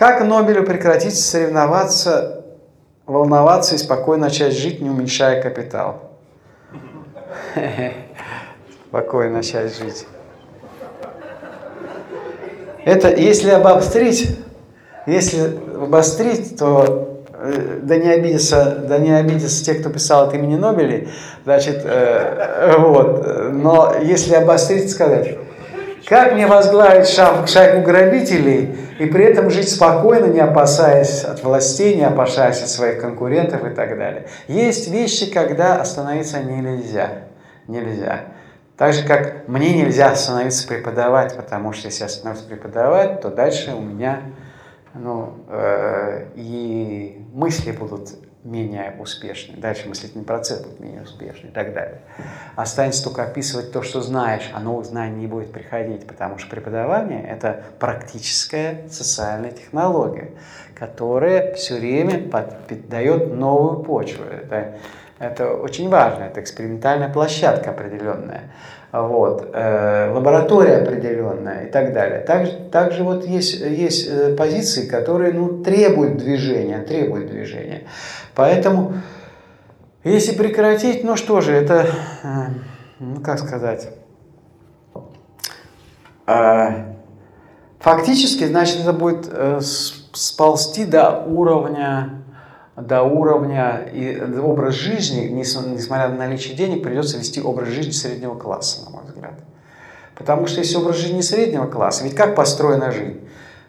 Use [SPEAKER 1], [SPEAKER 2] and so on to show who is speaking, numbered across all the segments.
[SPEAKER 1] Как Нобелю прекратить соревноваться, волноваться и спокойно начать жить, не уменьшая капитал? Спокойно начать жить. Это если обострить, если обострить, то э, да не обидятся, да не обидятся те, кто писал от имени Нобеля, значит, э, вот, но если обострить, сказать, как мне возглавить шаг, шайку грабителей и при этом жить спокойно, не опасаясь от властей, не опасаясь от своих конкурентов и так далее. Есть вещи, когда остановиться нельзя. Нельзя. Так же, как мне нельзя остановиться преподавать, потому что если я остановлюсь преподавать, то дальше у меня ну, э, и мысли будут менее успешны, дальше мыслительный процесс будет менее успешный и так далее. Останется только описывать то, что знаешь, а новых знаний не будет приходить, потому что преподавание – это практическая социальная технология, которая все время дает новую почву. Это это очень важно, это экспериментальная площадка определенная, вот, э, лаборатория определенная и так далее. Также, также вот есть, есть э, позиции, которые ну, требуют движения, требуют движения. Поэтому, если прекратить, ну что же, это, э, ну как сказать, э, фактически, значит, это будет э, сползти до уровня до уровня и образ жизни, несмотря на наличие денег, придется вести образ жизни среднего класса, на мой взгляд. Потому что если образ жизни среднего класса, ведь как построена жизнь?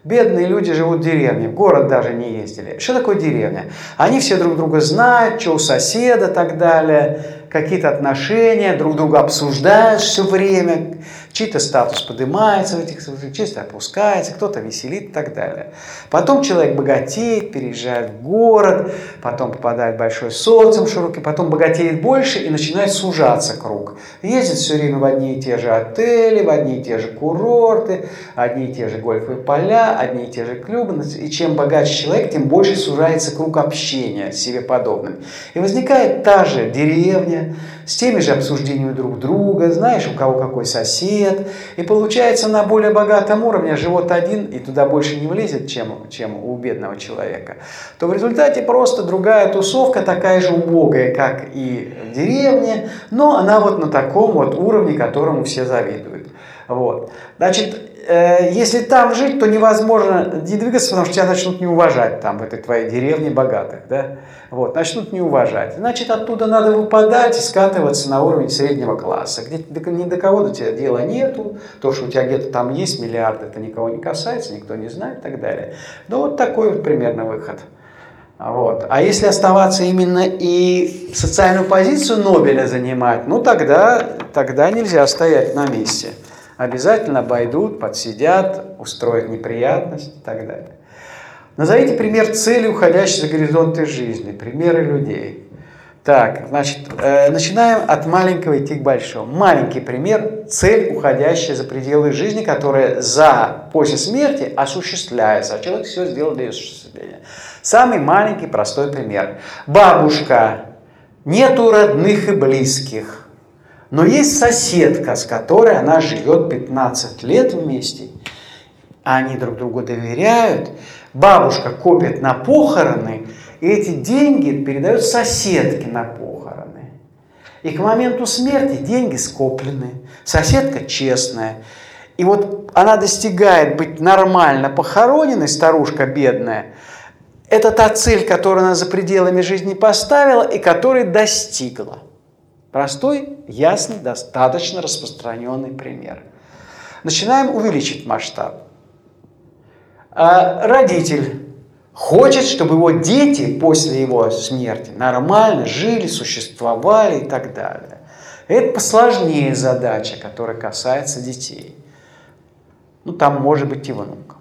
[SPEAKER 1] Бедные люди живут в деревне, в город даже не ездили. Что такое деревня? Они все друг друга знают, что у соседа и так далее, какие-то отношения, друг друга обсуждают все время, чей-то статус поднимается в этих случаях, чей-то опускается, кто-то веселит и так далее. Потом человек богатеет, переезжает в город, потом попадает в большой социум широкий, потом богатеет больше и начинает сужаться круг. Ездит все время в одни и те же отели, в одни и те же курорты, одни и те же гольфовые поля, одни и те же клубы. И чем богаче человек, тем больше сужается круг общения с себе подобным. И возникает та же деревня, с теми же обсуждениями друг друга, знаешь, у кого какой сосед. И получается на более богатом уровне живот один, и туда больше не влезет, чем, чем у бедного человека. То в результате просто другая тусовка, такая же убогая, как и в деревне, но она вот на таком вот уровне, которому все завидуют. Вот. Значит, Э, если там жить, то невозможно не двигаться, потому что тебя начнут не уважать там, в этой твоей деревне богатых, да, вот, начнут не уважать. Значит, оттуда надо выпадать и скатываться на уровень среднего класса, где ни до кого до тебя дела нету, то, что у тебя где-то там есть миллиард, это никого не касается, никто не знает и так далее. Ну, вот такой вот примерно выход. Вот. А если оставаться именно и социальную позицию Нобеля занимать, ну тогда, тогда нельзя стоять на месте обязательно обойдут, подсидят, устроят неприятность и так далее. Назовите пример цели, уходящей за горизонты жизни, примеры людей. Так, значит, э, начинаем от маленького идти к большому. Маленький пример – цель, уходящая за пределы жизни, которая за, после смерти осуществляется, а человек все сделал для ее осуществления. Самый маленький простой пример. Бабушка, нету родных и близких, но есть соседка, с которой она живет 15 лет вместе. Они друг другу доверяют. Бабушка копит на похороны, и эти деньги передают соседке на похороны. И к моменту смерти деньги скоплены. Соседка честная. И вот она достигает быть нормально похороненной, старушка бедная. Это та цель, которую она за пределами жизни поставила и которой достигла. Простой, ясный, достаточно распространенный пример. Начинаем увеличить масштаб. А родитель хочет, чтобы его дети после его смерти нормально жили, существовали и так далее. Это посложнее задача, которая касается детей. Ну, там может быть и внуков.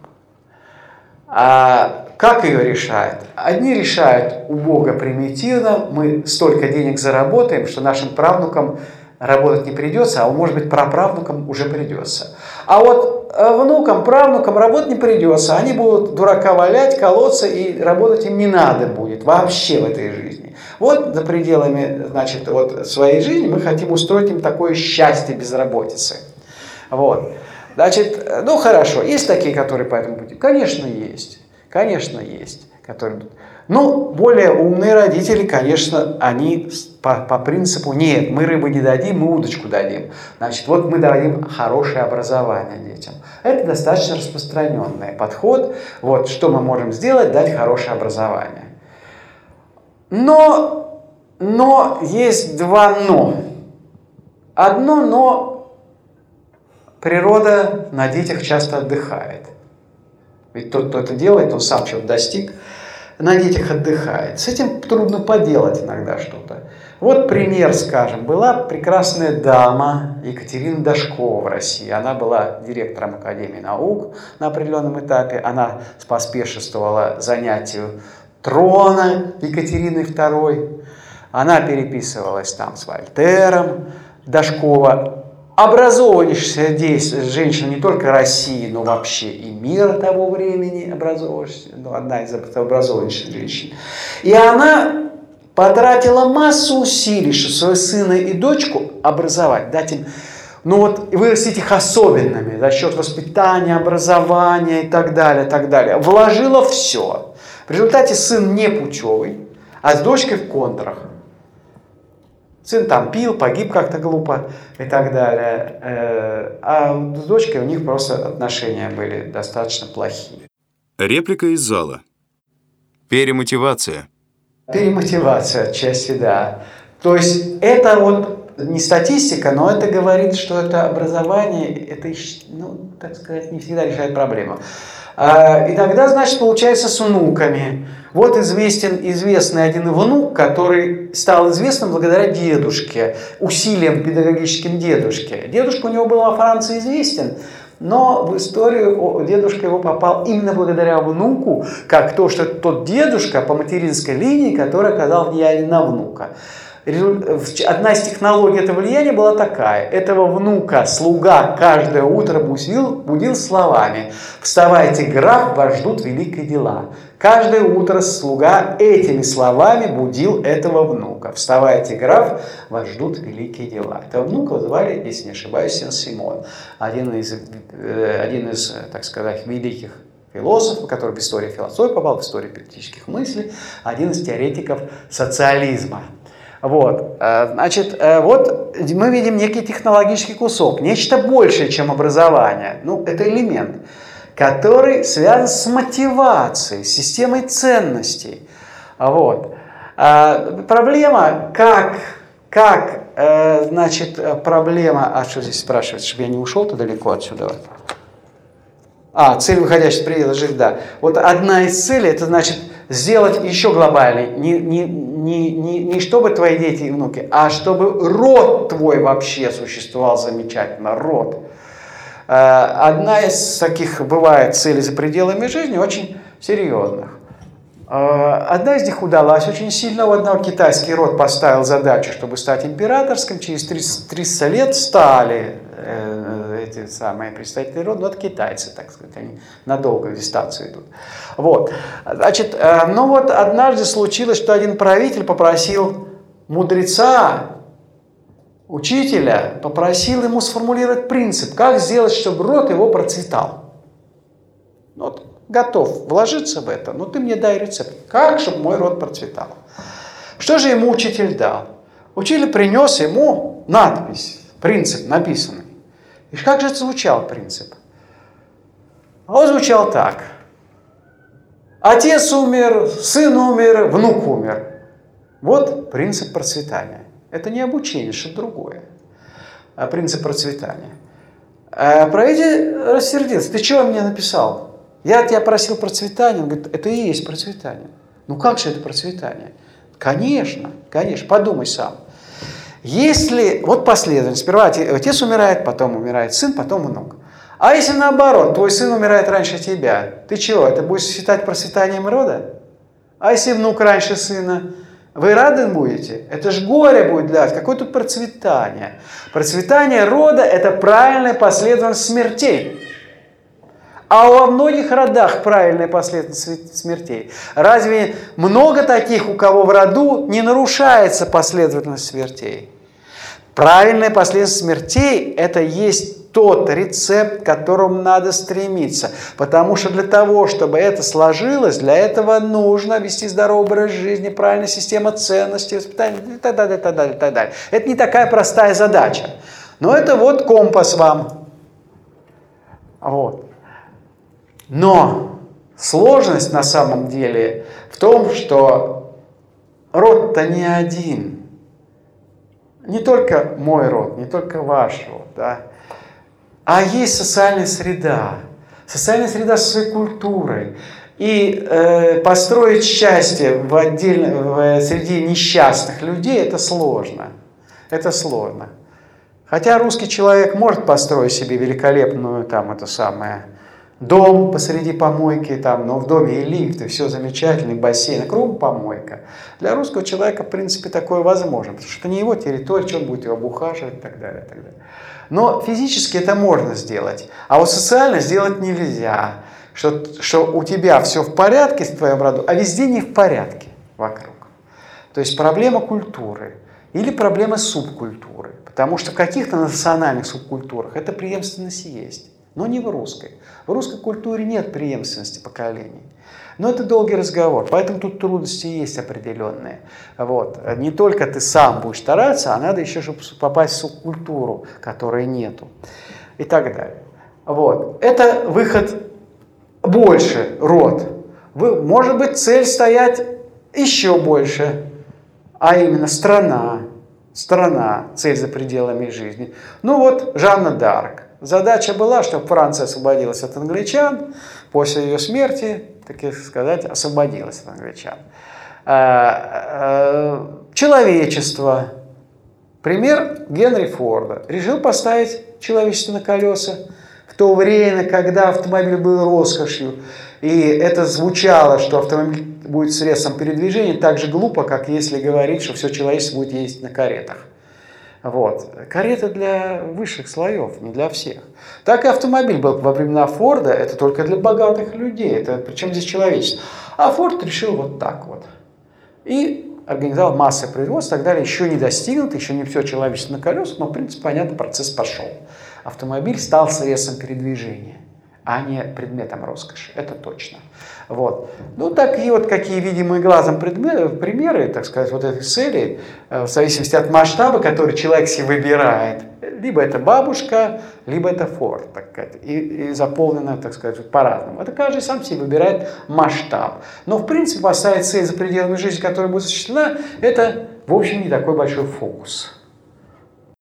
[SPEAKER 1] А как ее решают? Одни решают убого примитивно, мы столько денег заработаем, что нашим правнукам работать не придется, а может быть праправнукам уже придется. А вот э, внукам, правнукам работать не придется, они будут дурака валять, колоться, и работать им не надо будет вообще в этой жизни. Вот за пределами значит, вот своей жизни мы хотим устроить им такое счастье безработицы. Вот. Значит, ну хорошо, есть такие, которые по этому пути? Конечно, есть. Конечно, есть. Которые... Ну, более умные родители, конечно, они по, по принципу, нет, мы рыбы не дадим, мы удочку дадим. Значит, вот мы дадим хорошее образование детям. Это достаточно распространенный подход. Вот, что мы можем сделать? Дать хорошее образование. Но, но есть два но. Одно но природа на детях часто отдыхает. Ведь тот, кто это делает, он сам чего-то достиг, на детях отдыхает. С этим трудно поделать иногда что-то. Вот пример, скажем, была прекрасная дама Екатерина Дашкова в России. Она была директором Академии наук на определенном этапе. Она поспешествовала занятию трона Екатерины II. Она переписывалась там с Вольтером, Дашкова. Образованнейшая женщина не только России, но вообще и мира того времени, образованнейшая, ну, одна из образованнейших женщин. И она потратила массу усилий, чтобы своего сына и дочку образовать, дать им ну вот вырастить их особенными за счет воспитания, образования и так далее, так далее. Вложила все. В результате сын не пучевый, а с дочкой в контрах. Сын там пил, погиб как-то глупо и так далее. Э, а с дочкой у них просто отношения были достаточно плохие.
[SPEAKER 2] Реплика из зала. Перемотивация.
[SPEAKER 1] Перемотивация отчасти, да. То есть это вот не статистика, но это говорит, что это образование, это, ну, так сказать, не всегда решает проблему. А, и тогда, значит, получается с внуками. Вот известен, известный один внук, который стал известным благодаря дедушке, усилиям педагогическим дедушки. Дедушка у него был во Франции известен, но в историю дедушка его попал именно благодаря внуку, как то, что тот дедушка по материнской линии, который оказал влияние на внука. Одна из технологий этого влияния была такая. Этого внука слуга каждое утро будил, будил словами «Вставайте, граф, вас ждут великие дела». Каждое утро слуга этими словами будил этого внука. «Вставайте, граф, вас ждут великие дела». Этого внука звали, если не ошибаюсь, Сен-Симон. Один из, э, один из, так сказать, великих философ, который в историю философии попал, в историю политических мыслей, один из теоретиков социализма. Вот, э, значит, э, вот мы видим некий технологический кусок, нечто большее, чем образование. Ну, это элемент, который связан с мотивацией, системой ценностей. Вот. А проблема, как, как, э, значит, проблема, а что здесь спрашивается, чтобы я не ушел-то далеко отсюда? А, цель выходящая из жить, да. Вот одна из целей, это значит сделать еще глобальней, не, не, не, не, не чтобы твои дети и внуки, а чтобы род твой вообще существовал замечательно, род. Э, одна из таких бывает целей за пределами жизни очень серьезных. Э, одна из них удалась очень сильно. У одного китайский род поставил задачу, чтобы стать императорским. Через 300 лет стали э, эти самые представители рода, но это китайцы, так сказать, они на долгую дистанцию идут. Вот. Значит, э, ну вот однажды случилось, что один правитель попросил мудреца, учителя, попросил ему сформулировать принцип, как сделать, чтобы род его процветал. Вот, готов вложиться в это, но ты мне дай рецепт. Как, чтобы мой род процветал? Что же ему учитель дал? Учитель принес ему надпись, принцип написанный. И как же звучал принцип? Он звучал так. Отец умер, сын умер, внук умер. Вот принцип процветания. Это не обучение, что другое. А принцип процветания. А правитель рассердился. Ты чего мне написал? Я тебя просил процветания. Он говорит, это и есть процветание. Ну как же это процветание? Конечно, конечно, подумай сам. Если, вот последовательность, сперва отец умирает, потом умирает сын, потом внук. А если наоборот, твой сын умирает раньше тебя, ты чего, это будешь считать процветанием рода? А если внук раньше сына, вы рады будете? Это ж горе будет для вас. Какое тут процветание? Процветание рода – это правильная последовательность смертей. А во многих родах правильная последовательность смертей. Разве много таких, у кого в роду не нарушается последовательность смертей? Правильная последовательность смертей – это есть тот рецепт, к которому надо стремиться. Потому что для того, чтобы это сложилось, для этого нужно вести здоровый образ жизни, правильная система ценностей, воспитания и так далее, и так далее, и так далее. Это не такая простая задача. Но это вот компас вам. Вот. Но сложность на самом деле в том, что род-то не один. Не только мой род, не только ваш род, да, а есть социальная среда. Социальная среда со своей культурой. И э, построить счастье в отдельно, в, среди несчастных людей это сложно. Это сложно. Хотя русский человек может построить себе великолепную там это самое дом посреди помойки, там, но в доме и лифт, и все замечательно, и бассейн, кругом помойка. Для русского человека, в принципе, такое возможно, потому что это не его территория, что он будет его обухаживать и так далее, и так далее. Но физически это можно сделать, а вот социально сделать нельзя, что, что у тебя все в порядке с твоим роду, а везде не в порядке вокруг. То есть проблема культуры или проблема субкультуры, потому что в каких-то национальных субкультурах эта преемственность есть но не в русской. В русской культуре нет преемственности поколений. Но это долгий разговор, поэтому тут трудности есть определенные. Вот. Не только ты сам будешь стараться, а надо еще, чтобы попасть в культуру, которой нету. И так далее. Вот. Это выход больше, род. Вы, может быть, цель стоять еще больше, а именно страна. Страна, цель за пределами жизни. Ну вот Жанна Дарк. Задача была, чтобы Франция освободилась от англичан, после ее смерти, так сказать, освободилась от англичан. Э, э, человечество. Пример Генри Форда. Решил поставить человечество на колеса в то время, когда автомобиль был роскошью. И это звучало, что автомобиль будет средством передвижения, так же глупо, как если говорить, что все человечество будет ездить на каретах. Вот. Карета для высших слоев, не для всех. Так и автомобиль был во времена Форда, это только для богатых людей, это причем здесь человечество. А Форд решил вот так вот. И организовал массовое производство и так далее, еще не достигнут, еще не все человечество на колесах, но в принципе понятно, процесс пошел. Автомобиль стал средством передвижения а не предметом роскоши. Это точно. Вот. Ну, такие вот какие видимые глазом предметы, примеры, так сказать, вот этой цели, э, в зависимости от масштаба, который человек себе выбирает. Либо это бабушка, либо это форт, так сказать, и, и заполнено, так сказать, по-разному. Это каждый сам себе выбирает масштаб. Но, в принципе, поставить цель за пределами жизни, которая будет осуществлена, это, в общем, не такой большой фокус.